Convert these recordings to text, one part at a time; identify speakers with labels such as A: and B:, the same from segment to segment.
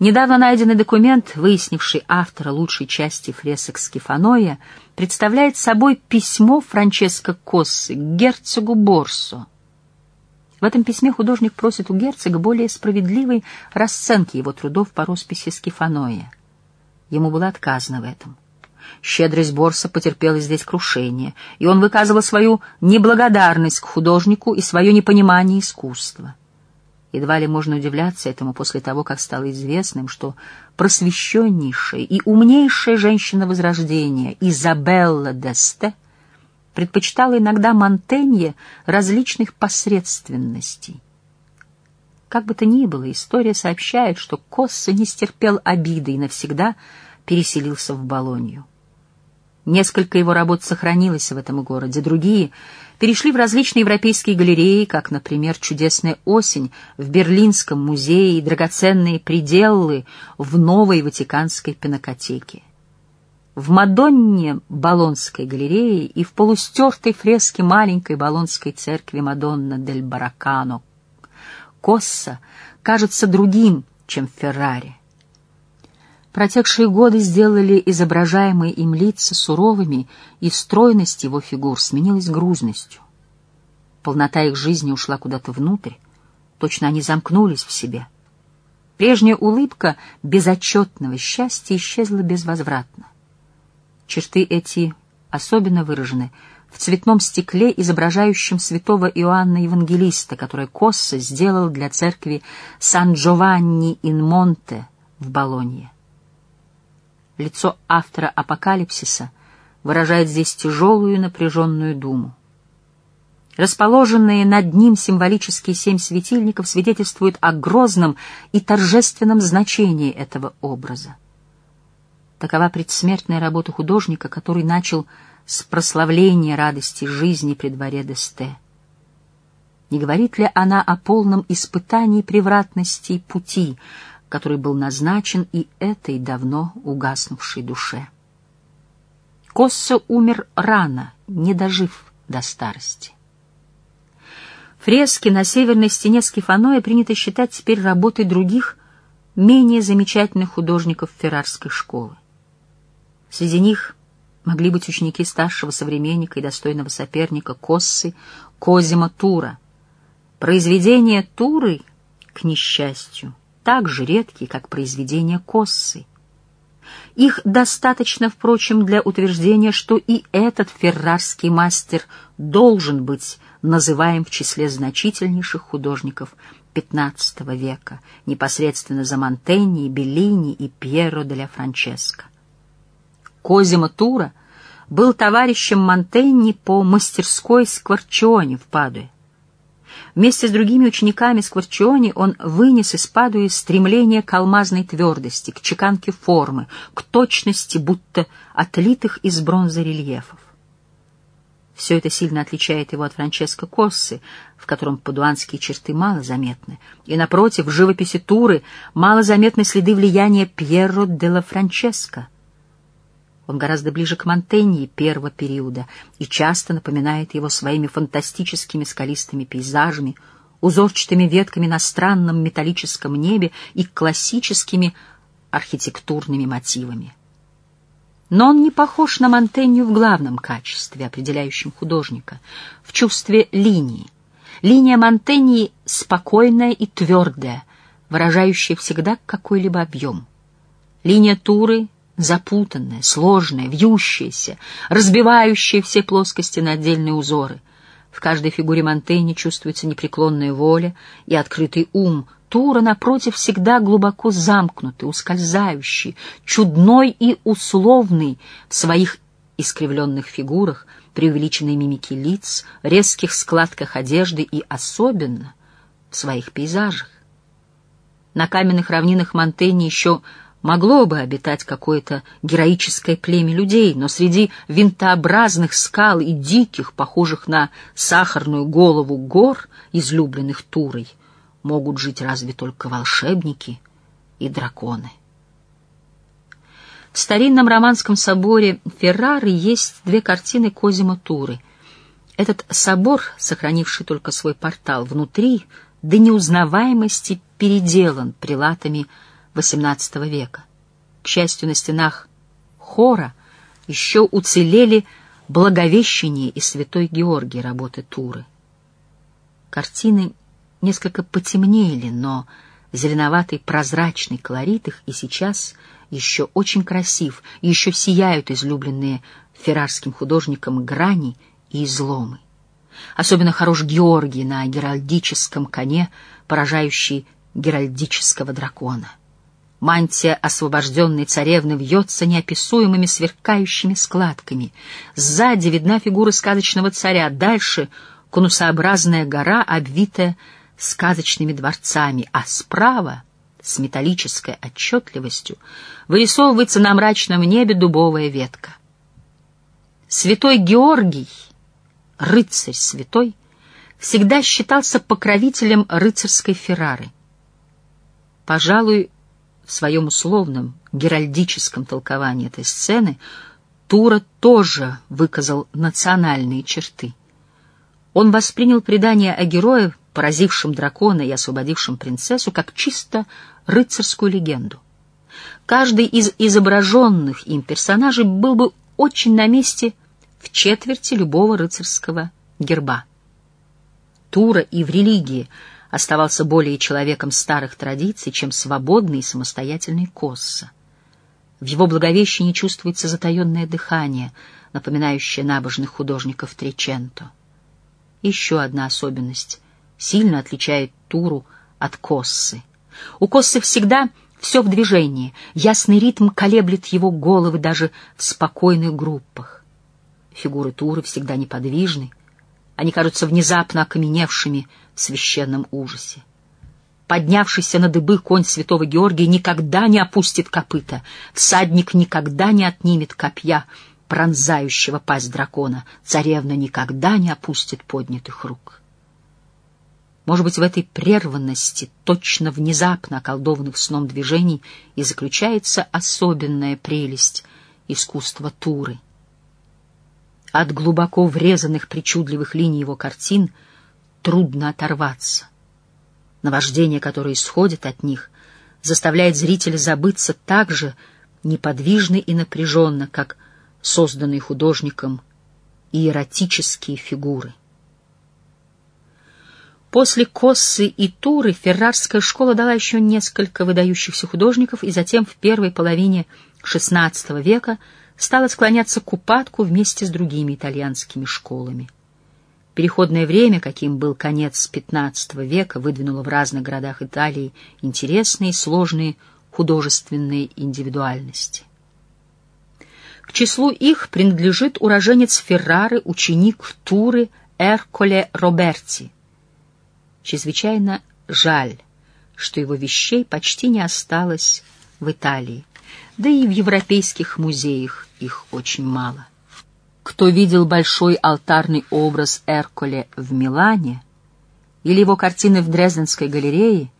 A: Недавно найденный документ, выяснивший автора лучшей части фресок Скифаноя, представляет собой письмо Франческо Коссы к герцогу Борсо. В этом письме художник просит у герцога более справедливой расценки его трудов по росписи Скифаноя. Ему было отказано в этом. Щедрость Борса потерпела здесь крушение, и он выказывал свою неблагодарность к художнику и свое непонимание искусства. Едва ли можно удивляться этому после того, как стало известным, что просвещеннейшая и умнейшая женщина Возрождения Изабелла Десте предпочитала иногда Монтенье различных посредственностей. Как бы то ни было, история сообщает, что Косса не стерпел обиды и навсегда переселился в Болонью. Несколько его работ сохранилось в этом городе, другие перешли в различные европейские галереи, как, например, «Чудесная осень» в Берлинском музее и «Драгоценные пределы» в Новой Ватиканской пинокотеке. В Мадонне Болонской галереи и в полустертой фреске маленькой Болонской церкви Мадонна дель Баракано Косса кажется другим, чем Феррари. Протекшие годы сделали изображаемые им лица суровыми, и стройность его фигур сменилась грузностью. Полнота их жизни ушла куда-то внутрь, точно они замкнулись в себе. Прежняя улыбка безотчетного счастья исчезла безвозвратно. Черты эти особенно выражены в цветном стекле, изображающем святого Иоанна Евангелиста, который Косса сделал для церкви Сан-Джованни-ин-Монте в Болонье. Лицо автора «Апокалипсиса» выражает здесь тяжелую напряженную думу. Расположенные над ним символические семь светильников свидетельствуют о грозном и торжественном значении этого образа. Такова предсмертная работа художника, который начал с прославления радости жизни при дворе Десте. Не говорит ли она о полном испытании превратности пути, который был назначен и этой давно угаснувшей душе. Коссо умер рано, не дожив до старости. Фрески на северной стене Скифаноя принято считать теперь работой других, менее замечательных художников феррарской школы. Среди них могли быть ученики старшего современника и достойного соперника Коссы Козима Тура. Произведения Туры, к несчастью, так же редки, как произведения Коссы. Их достаточно, впрочем, для утверждения, что и этот феррарский мастер должен быть называем в числе значительнейших художников XV века, непосредственно за Монтенни, Беллини и Пьеро де ля Франческо. Козимо Тура был товарищем Монтенни по мастерской Скворчионе в Падуе. Вместе с другими учениками Скворчиони он вынес из Падуи стремление к алмазной твердости, к чеканке формы, к точности, будто отлитых из бронзы рельефов. Все это сильно отличает его от Франческо Коссы, в котором падуанские черты мало заметны, и, напротив, в живописи Туры мало заметны следы влияния Пьерро де ла Франческо — он гораздо ближе к Монтеньи первого периода и часто напоминает его своими фантастическими скалистыми пейзажами, узорчатыми ветками на странном металлическом небе и классическими архитектурными мотивами. Но он не похож на Монтенью в главном качестве, определяющем художника, в чувстве линии. Линия Монтеньи спокойная и твердая, выражающая всегда какой-либо объем. Линия Туры запутанная, сложная, вьющаяся, разбивающая все плоскости на отдельные узоры. В каждой фигуре Монтейни чувствуется непреклонная воля и открытый ум. Тура, напротив, всегда глубоко замкнутый, ускользающий, чудной и условный в своих искривленных фигурах, преувеличенной мимике лиц, резких складках одежды и особенно в своих пейзажах. На каменных равнинах Монтейни еще могло бы обитать какое-то героическое племя людей, но среди винтообразных скал и диких, похожих на сахарную голову гор, излюбленных Турой, могут жить разве только волшебники и драконы. В старинном романском соборе Феррары есть две картины Козимо Туры. Этот собор, сохранивший только свой портал внутри, до неузнаваемости переделан прилатами XVIII века. К счастью, на стенах хора еще уцелели Благовещение и Святой Георгий работы Туры. Картины несколько потемнели, но зеленоватый прозрачный колорит их и сейчас еще очень красив, еще сияют излюбленные феррарским художником грани и изломы. Особенно хорош Георгий на геральдическом коне, поражающий геральдического дракона. Мантия освобожденной царевны вьется неописуемыми сверкающими складками. Сзади видна фигура сказочного царя, дальше — конусообразная гора, обвитая сказочными дворцами, а справа, с металлической отчетливостью, вырисовывается на мрачном небе дубовая ветка. Святой Георгий, рыцарь святой, всегда считался покровителем рыцарской Феррары. Пожалуй, в своем условном, геральдическом толковании этой сцены Тура тоже выказал национальные черты. Он воспринял предание о герое, поразившем дракона и освободившем принцессу, как чисто рыцарскую легенду. Каждый из изображенных им персонажей был бы очень на месте в четверти любого рыцарского герба. Тура и в религии — оставался более человеком старых традиций, чем свободный и самостоятельный Косса. В его благовещении чувствуется затаенное дыхание, напоминающее набожных художников Треченто. Еще одна особенность сильно отличает Туру от Коссы. У Коссы всегда все в движении, ясный ритм колеблет его головы даже в спокойных группах. Фигуры Туры всегда неподвижны, они кажутся внезапно окаменевшими в священном ужасе. Поднявшийся на дыбы конь святого Георгия никогда не опустит копыта, всадник никогда не отнимет копья, пронзающего пасть дракона, царевна никогда не опустит поднятых рук. Может быть, в этой прерванности, точно внезапно околдованных сном движений, и заключается особенная прелесть искусства Туры — от глубоко врезанных причудливых линий его картин трудно оторваться. Наваждение, которое исходит от них, заставляет зрителя забыться так же неподвижно и напряженно, как созданные художником иеротические фигуры. После Коссы и Туры феррарская школа дала еще несколько выдающихся художников, и затем в первой половине XVI века — стала склоняться к упадку вместе с другими итальянскими школами. Переходное время, каким был конец XV века, выдвинуло в разных городах Италии интересные сложные художественные индивидуальности. К числу их принадлежит уроженец Феррары, ученик Туры Эрколе Роберти. Чрезвычайно жаль, что его вещей почти не осталось в Италии да и в европейских музеях их очень мало. Кто видел большой алтарный образ Эрколе в Милане или его картины в Дрезденской галерее,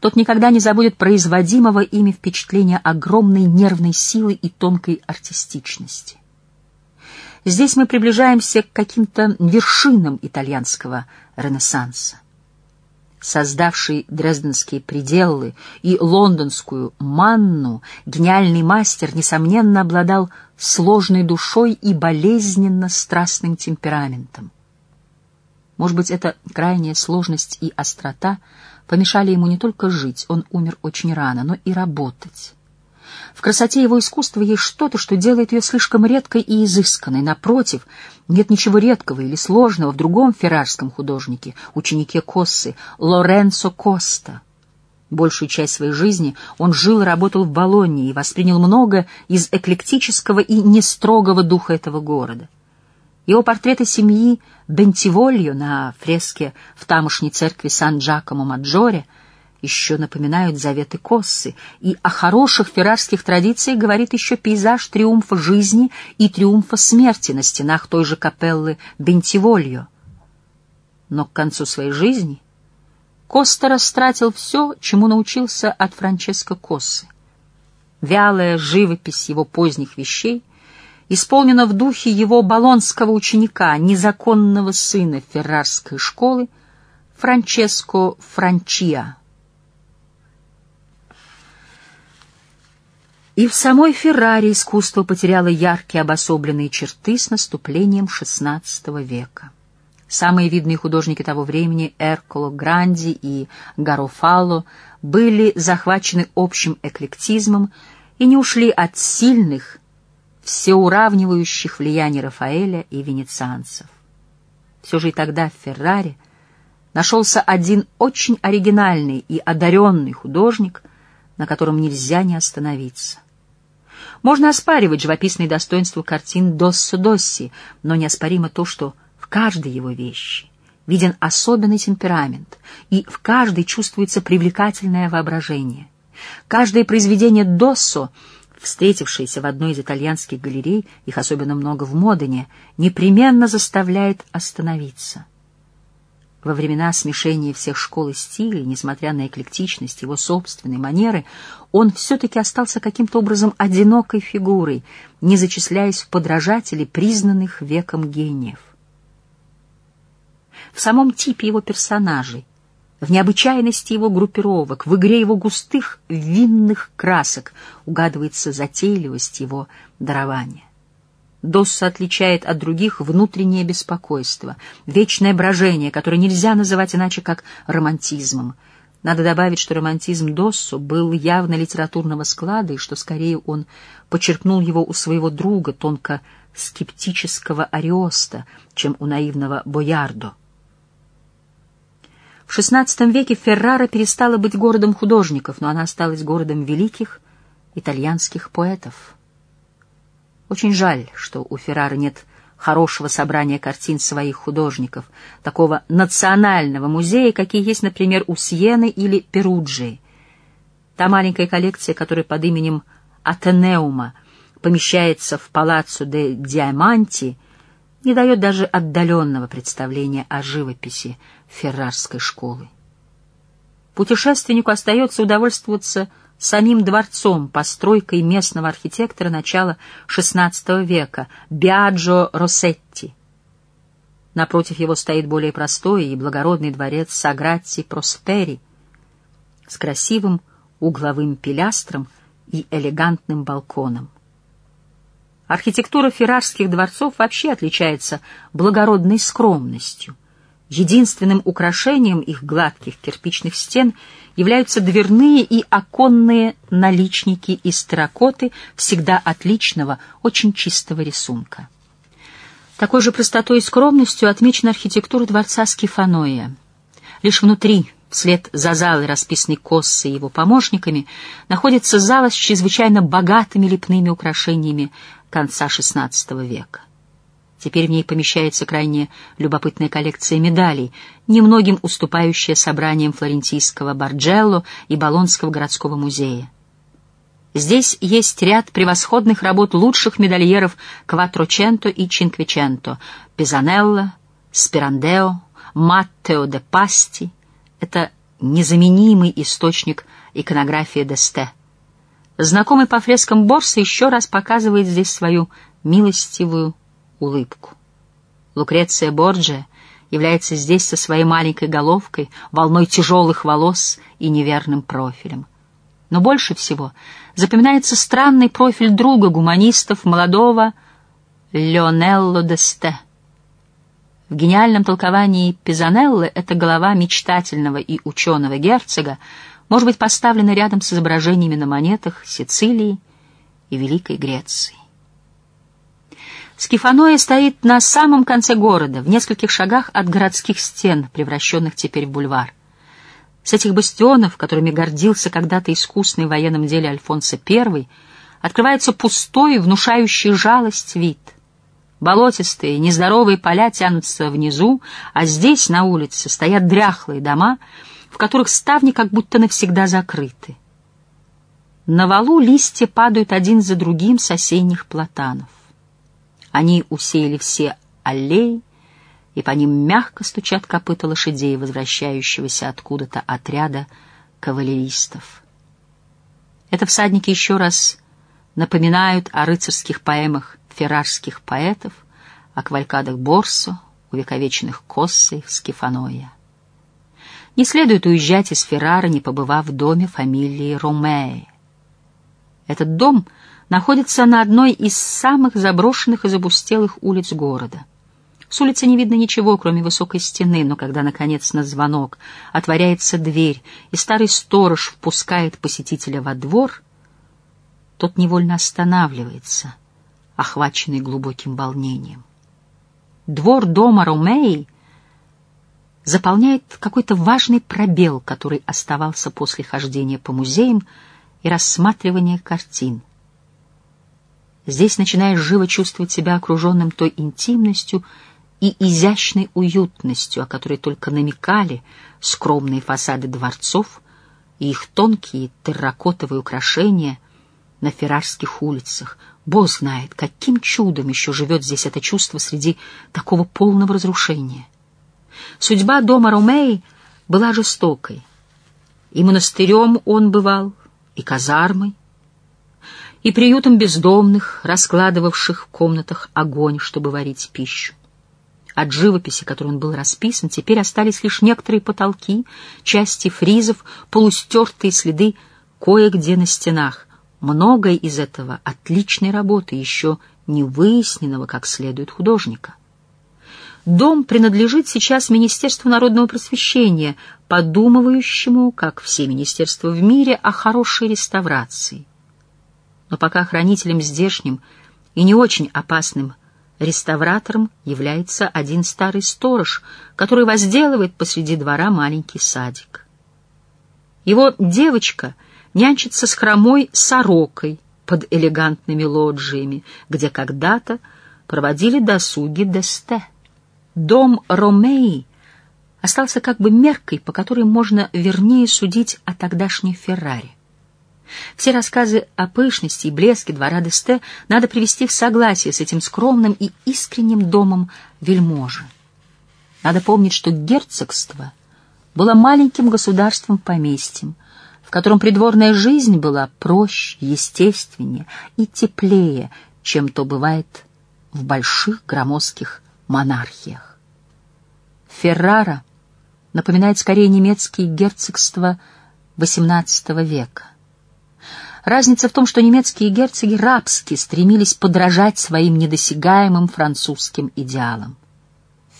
A: тот никогда не забудет производимого ими впечатления огромной нервной силы и тонкой артистичности. Здесь мы приближаемся к каким-то вершинам итальянского ренессанса создавший дрезденские пределы и лондонскую манну, гениальный мастер, несомненно, обладал сложной душой и болезненно страстным темпераментом. Может быть, эта крайняя сложность и острота помешали ему не только жить, он умер очень рано, но и работать. В красоте его искусства есть что-то, что делает ее слишком редкой и изысканной. Напротив, нет ничего редкого или сложного в другом феррарском художнике, ученике Коссы, Лоренцо Коста. Большую часть своей жизни он жил и работал в Болонье и воспринял много из эклектического и нестрогого духа этого города. Его портреты семьи Бентивольо на фреске в тамошней церкви Сан-Джакомо-Маджоре — еще напоминают заветы Коссы, и о хороших феррарских традициях говорит еще пейзаж триумфа жизни и триумфа смерти на стенах той же капеллы Бентивольо. Но к концу своей жизни Коста растратил все, чему научился от Франческо Коссы. Вялая живопись его поздних вещей исполнена в духе его болонского ученика, незаконного сына феррарской школы, Франческо Франчиа. И в самой Феррари искусство потеряло яркие обособленные черты с наступлением XVI века. Самые видные художники того времени, Эрколо, Гранди и Гарофало, были захвачены общим эклектизмом и не ушли от сильных, всеуравнивающих влияний Рафаэля и венецианцев. Все же и тогда в Феррари нашелся один очень оригинальный и одаренный художник, на котором нельзя не остановиться. Можно оспаривать живописные достоинства картин Доссо Досси, но неоспоримо то, что в каждой его вещи виден особенный темперамент, и в каждой чувствуется привлекательное воображение. Каждое произведение Доссо, встретившееся в одной из итальянских галерей, их особенно много в Модене, непременно заставляет остановиться. Во времена смешения всех школ и стилей, несмотря на эклектичность его собственной манеры, он все-таки остался каким-то образом одинокой фигурой, не зачисляясь в подражатели признанных веком гениев. В самом типе его персонажей, в необычайности его группировок, в игре его густых винных красок угадывается затейливость его дарования. Досса отличает от других внутреннее беспокойство, вечное брожение, которое нельзя называть иначе как романтизмом. Надо добавить, что романтизм Доссо был явно литературного склада, и что скорее он почерпнул его у своего друга, тонко скептического Ариоста, чем у наивного Боярдо. В XVI веке Феррара перестала быть городом художников, но она осталась городом великих итальянских поэтов. Очень жаль, что у Феррары нет хорошего собрания картин своих художников, такого национального музея, какие есть, например, у Сиены или Перуджи. Та маленькая коллекция, которая под именем Атенеума помещается в Палаццо де Диаманти, не дает даже отдаленного представления о живописи феррарской школы. Путешественнику остается удовольствоваться самим дворцом, постройкой местного архитектора начала XVI века Биаджо Россетти. Напротив его стоит более простой и благородный дворец Сагратти Проспери с красивым угловым пилястром и элегантным балконом. Архитектура феррарских дворцов вообще отличается благородной скромностью. Единственным украшением их гладких кирпичных стен являются дверные и оконные наличники из терракоты всегда отличного, очень чистого рисунка. Такой же простотой и скромностью отмечена архитектура дворца Скифаноя. Лишь внутри, вслед за залой, расписанной Коссы и его помощниками, находится зала с чрезвычайно богатыми лепными украшениями конца XVI века. Теперь в ней помещается крайне любопытная коллекция медалей, немногим уступающая собраниям флорентийского Барджелло и Болонского городского музея. Здесь есть ряд превосходных работ лучших медальеров Кватроченто и Чинквиченто, Пизанелло, Спирандео, Маттео де Пасти. Это незаменимый источник иконографии Десте. Знакомый по фрескам Борса еще раз показывает здесь свою милостивую улыбку. Лукреция Борджия является здесь со своей маленькой головкой, волной тяжелых волос и неверным профилем. Но больше всего запоминается странный профиль друга гуманистов, молодого Леонелло Десте. В гениальном толковании Пизанеллы эта голова мечтательного и ученого герцога может быть поставлена рядом с изображениями на монетах Сицилии и Великой Греции. Скифаноя стоит на самом конце города, в нескольких шагах от городских стен, превращенных теперь в бульвар. С этих бастионов, которыми гордился когда-то искусный в военном деле Альфонсо I, открывается пустой, внушающий жалость вид. Болотистые, нездоровые поля тянутся внизу, а здесь, на улице, стоят дряхлые дома, в которых ставни как будто навсегда закрыты. На валу листья падают один за другим с осенних платанов. Они усеяли все аллеи, и по ним мягко стучат копыта лошадей, возвращающегося откуда-то отряда кавалеристов. Это всадники еще раз напоминают о рыцарских поэмах феррарских поэтов, о квалькадах Борсо, увековеченных Коссой в Скифаноя. Не следует уезжать из Феррара, не побывав в доме фамилии Ромеи. Этот дом находится на одной из самых заброшенных и запустелых улиц города. С улицы не видно ничего, кроме высокой стены, но когда, наконец, на звонок отворяется дверь, и старый сторож впускает посетителя во двор, тот невольно останавливается, охваченный глубоким волнением. Двор дома Ромеи заполняет какой-то важный пробел, который оставался после хождения по музеям и рассматривания картин. Здесь начинаешь живо чувствовать себя окруженным той интимностью, и изящной уютностью, о которой только намекали скромные фасады дворцов и их тонкие терракотовые украшения на феррарских улицах. Бог знает, каким чудом еще живет здесь это чувство среди такого полного разрушения. Судьба дома Ромеи была жестокой. И монастырем он бывал, и казармой, и приютом бездомных, раскладывавших в комнатах огонь, чтобы варить пищу. От живописи, которой он был расписан, теперь остались лишь некоторые потолки, части фризов, полустертые следы кое-где на стенах. Многое из этого отличной работы, еще не выясненного как следует художника. Дом принадлежит сейчас Министерству народного просвещения, подумывающему, как все министерства в мире, о хорошей реставрации. Но пока хранителем здешним и не очень опасным Реставратором является один старый сторож, который возделывает посреди двора маленький садик. Его девочка нянчится с хромой сорокой под элегантными лоджиями, где когда-то проводили досуги Десте. Дом Ромеи остался как бы меркой, по которой можно вернее судить о тогдашней Феррари. Все рассказы о пышности и блеске двора Десте надо привести в согласие с этим скромным и искренним домом вельможи. Надо помнить, что герцогство было маленьким государством-поместьем, в котором придворная жизнь была проще, естественнее и теплее, чем то бывает в больших громоздких монархиях. Феррара напоминает скорее немецкие герцогства XVIII века. Разница в том, что немецкие герцоги рабски стремились подражать своим недосягаемым французским идеалам.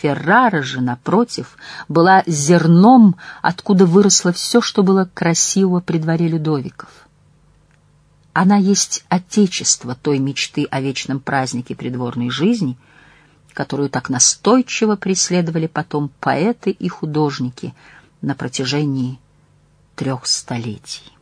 A: Феррара же, напротив, была зерном, откуда выросло все, что было красивого при дворе Людовиков. Она есть отечество той мечты о вечном празднике придворной жизни, которую так настойчиво преследовали потом поэты и художники на протяжении трех столетий.